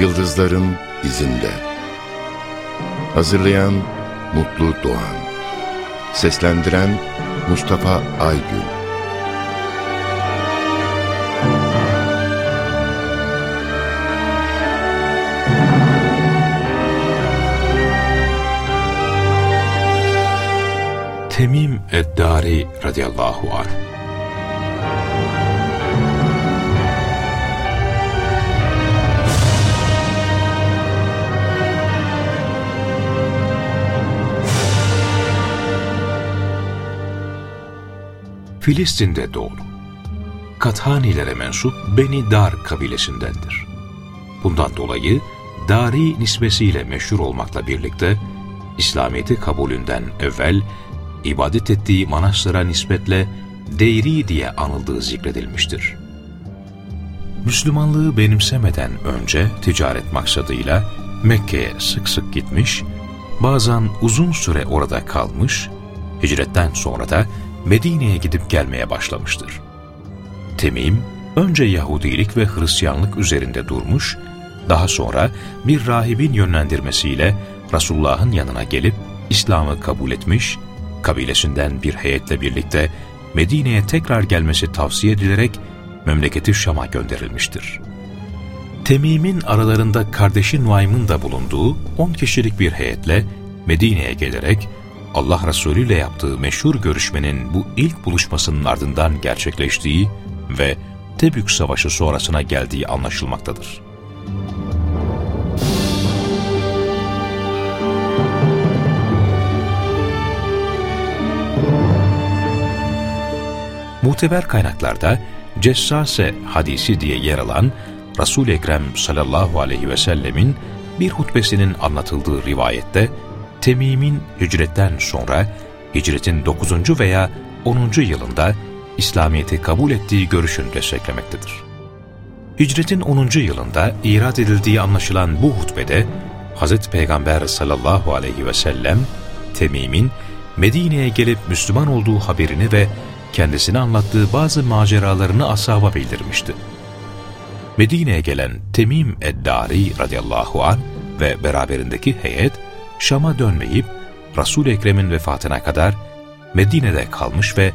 Yıldızların izinde. Hazırlayan Mutlu Doğan. Seslendiren Mustafa Aygün. Temim Eddari radıyallahu anh Filistin'de doğdu. Kathanilere mensup Beni Dar kabilesindendir. Bundan dolayı Dari nisbesiyle meşhur olmakla birlikte İslamiyet'i kabulünden evvel ibadet ettiği manastıra nispetle Deyri diye anıldığı zikredilmiştir. Müslümanlığı benimsemeden önce ticaret maksadıyla Mekke'ye sık sık gitmiş, bazen uzun süre orada kalmış, hicretten sonra da Medine'ye gidip gelmeye başlamıştır. Temim, önce Yahudilik ve Hristiyanlık üzerinde durmuş, daha sonra bir rahibin yönlendirmesiyle Resulullah'ın yanına gelip İslam'ı kabul etmiş, kabilesinden bir heyetle birlikte Medine'ye tekrar gelmesi tavsiye edilerek memleketi Şam'a gönderilmiştir. Temim'in aralarında kardeşi Nuaym'ın da bulunduğu 10 kişilik bir heyetle Medine'ye gelerek Allah Resulü ile yaptığı meşhur görüşmenin bu ilk buluşmasının ardından gerçekleştiği ve Tebük Savaşı sonrasına geldiği anlaşılmaktadır. Muteber kaynaklarda Cessase hadisi diye yer alan Resul-i Ekrem sallallahu aleyhi ve sellemin bir hutbesinin anlatıldığı rivayette Temim'in hicretten sonra hicretin 9. veya 10. yılında İslamiyet'i kabul ettiği görüşünü desteklemektedir. Hicretin 10. yılında irat edildiği anlaşılan bu hutbede Hz. Peygamber sallallahu aleyhi ve sellem Temim'in Medine'ye gelip Müslüman olduğu haberini ve kendisine anlattığı bazı maceralarını ashaba bildirmişti. Medine'ye gelen Temim Eddari radıyallahu an ve beraberindeki heyet Şam'a dönmeyip Resul-i Ekrem'in vefatına kadar Medine'de kalmış ve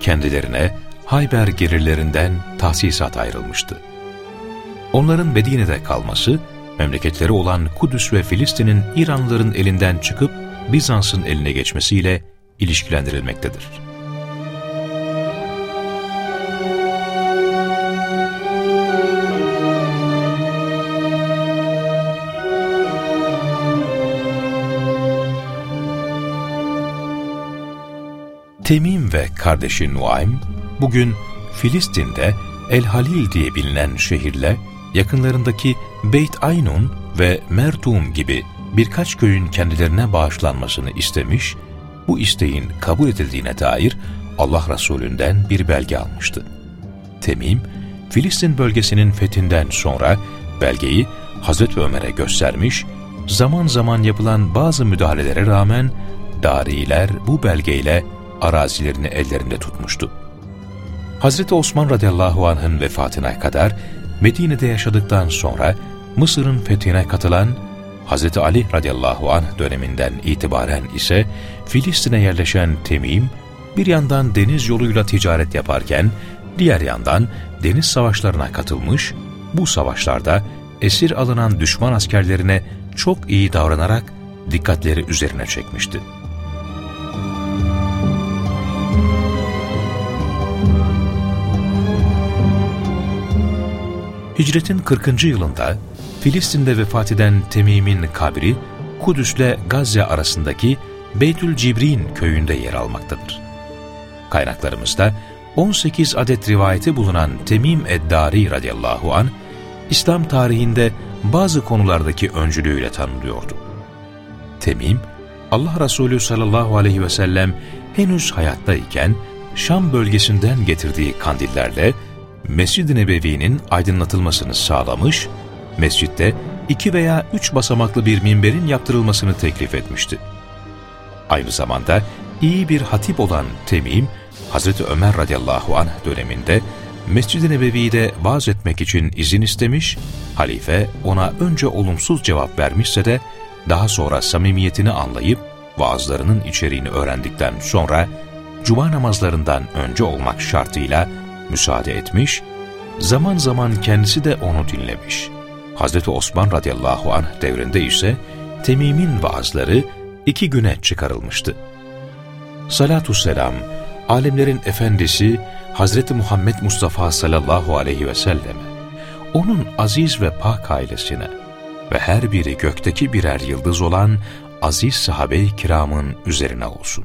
kendilerine Hayber gerilerinden tahsisat ayrılmıştı. Onların Medine'de kalması, memleketleri olan Kudüs ve Filistin'in İranlıların elinden çıkıp Bizans'ın eline geçmesiyle ilişkilendirilmektedir. Temim ve kardeşi Nuaym, bugün Filistin'de El Halil diye bilinen şehirle yakınlarındaki Beyt Aynun ve Mertum gibi birkaç köyün kendilerine bağışlanmasını istemiş, bu isteğin kabul edildiğine dair Allah Resulü'nden bir belge almıştı. Temim, Filistin bölgesinin fethinden sonra belgeyi Hazreti Ömer'e göstermiş, zaman zaman yapılan bazı müdahalelere rağmen Dariler bu belgeyle arazilerini ellerinde tutmuştu. Hazreti Osman radıyallahu anh'ın vefatına kadar Medine'de yaşadıktan sonra Mısır'ın fethine katılan Hazreti Ali radıyallahu anh döneminden itibaren ise Filistin'e yerleşen Temim, bir yandan deniz yoluyla ticaret yaparken, diğer yandan deniz savaşlarına katılmış, bu savaşlarda esir alınan düşman askerlerine çok iyi davranarak dikkatleri üzerine çekmişti. Hicretin 40. yılında Filistin'de vefat eden Temim'in kabri Kudüs'le Gazze arasındaki Beytül Cibrin köyünde yer almaktadır. Kaynaklarımızda 18 adet rivayeti bulunan Temim Eddari radıyallahu an İslam tarihinde bazı konulardaki öncülüğüyle tanınıyordu. Temim, Allah Resulü sallallahu aleyhi ve sellem henüz hayattayken Şam bölgesinden getirdiği kandillerle Mescid-i Nebevi'nin aydınlatılmasını sağlamış, mescitte iki veya üç basamaklı bir minberin yaptırılmasını teklif etmişti. Aynı zamanda iyi bir hatip olan Temim, Hazreti Ömer radıyallahu anh döneminde Mescid-i Nebevi'de vaaz etmek için izin istemiş, halife ona önce olumsuz cevap vermişse de daha sonra samimiyetini anlayıp vaazlarının içeriğini öğrendikten sonra cuma namazlarından önce olmak şartıyla müsaade etmiş, zaman zaman kendisi de onu dinlemiş. Hazreti Osman radıyallahu anh devrinde ise Temim'in vaazları iki güne çıkarılmıştı. Salatü selam, alemlerin efendisi Hazreti Muhammed Mustafa sallallahu aleyhi ve selleme, onun aziz ve pak ailesine ve her biri gökteki birer yıldız olan aziz sahabe-i kiramın üzerine olsun.